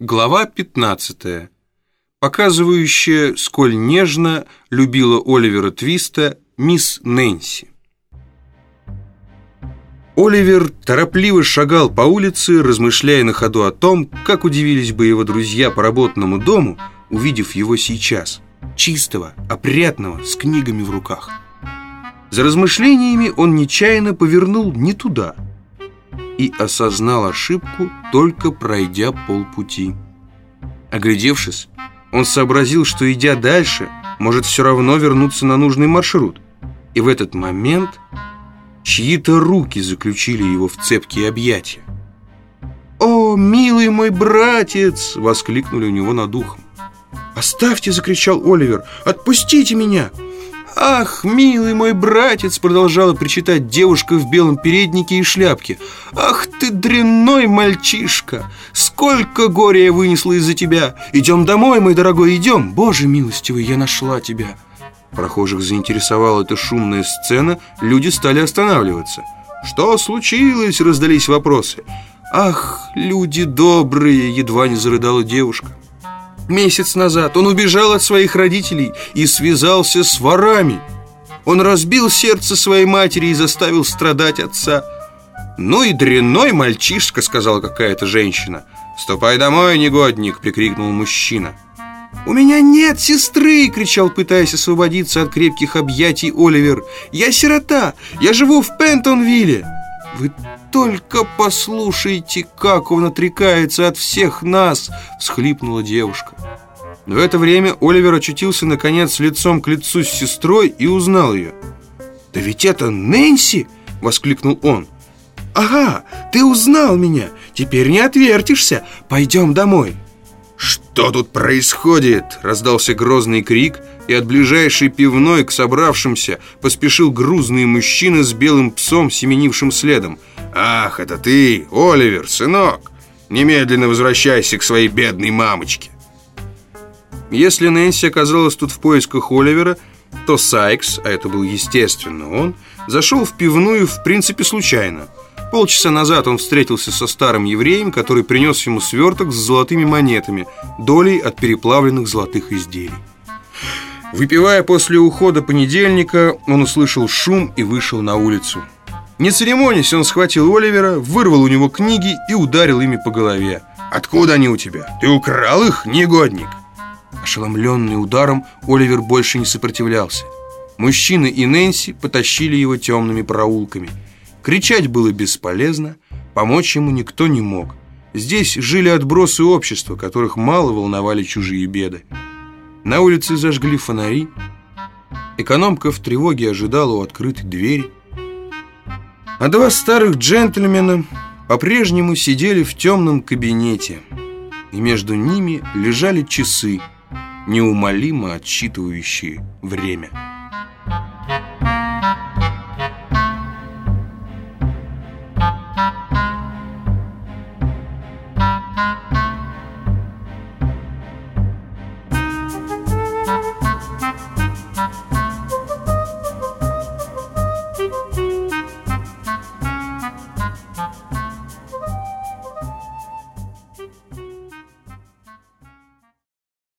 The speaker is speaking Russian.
Глава 15, показывающая, сколь нежно любила Оливера Твиста мисс Нэнси. Оливер торопливо шагал по улице, размышляя на ходу о том, как удивились бы его друзья по работному дому, увидев его сейчас, чистого, опрятного, с книгами в руках. За размышлениями он нечаянно повернул не туда – и осознал ошибку, только пройдя полпути. Оглядевшись, он сообразил, что, идя дальше, может все равно вернуться на нужный маршрут. И в этот момент чьи-то руки заключили его в цепкие объятия. «О, милый мой братец!» — воскликнули у него над ухом. «Оставьте!» — закричал Оливер. «Отпустите меня!» «Ах, милый мой братец!» Продолжала причитать девушка в белом переднике и шляпке «Ах ты дрянной мальчишка! Сколько горя я вынесла из-за тебя! Идем домой, мой дорогой, идем! Боже милостивый, я нашла тебя!» Прохожих заинтересовала эта шумная сцена, люди стали останавливаться. «Что случилось?» – раздались вопросы. «Ах, люди добрые!» – едва не зарыдала девушка. Месяц назад он убежал от своих родителей и связался с ворами. Он разбил сердце своей матери и заставил страдать отца. «Ну и дрянной мальчишка», — сказала какая-то женщина. «Ступай домой, негодник!» — прикрикнул мужчина. «У меня нет сестры!» — кричал, пытаясь освободиться от крепких объятий Оливер. «Я сирота! Я живу в Пентонвилле!» «Вы только послушайте, как он отрекается от всех нас!» — всхлипнула девушка. В это время Оливер очутился, наконец, лицом к лицу с сестрой и узнал ее. «Да ведь это Нэнси!» — воскликнул он. «Ага, ты узнал меня! Теперь не отвертишься! Пойдем домой!» «Что тут происходит?» — раздался грозный крик, и от ближайшей пивной к собравшимся поспешил грузный мужчина с белым псом, семенившим следом. «Ах, это ты, Оливер, сынок! Немедленно возвращайся к своей бедной мамочке!» Если Нэнси оказалась тут в поисках Оливера, то Сайкс, а это был естественно он, зашел в пивную в принципе случайно. Полчаса назад он встретился со старым евреем, который принес ему сверток с золотыми монетами, долей от переплавленных золотых изделий. Выпивая после ухода понедельника, он услышал шум и вышел на улицу. Не церемонясь, он схватил Оливера, вырвал у него книги и ударил ими по голове. «Откуда они у тебя? Ты украл их, негодник?» Ошеломленный ударом, Оливер больше не сопротивлялся. Мужчины и Нэнси потащили его темными проулками. Кричать было бесполезно, помочь ему никто не мог. Здесь жили отбросы общества, которых мало волновали чужие беды. На улице зажгли фонари. Экономка в тревоге ожидала у открытой двери. А два старых джентльмена по-прежнему сидели в темном кабинете, и между ними лежали часы, неумолимо отсчитывающие время.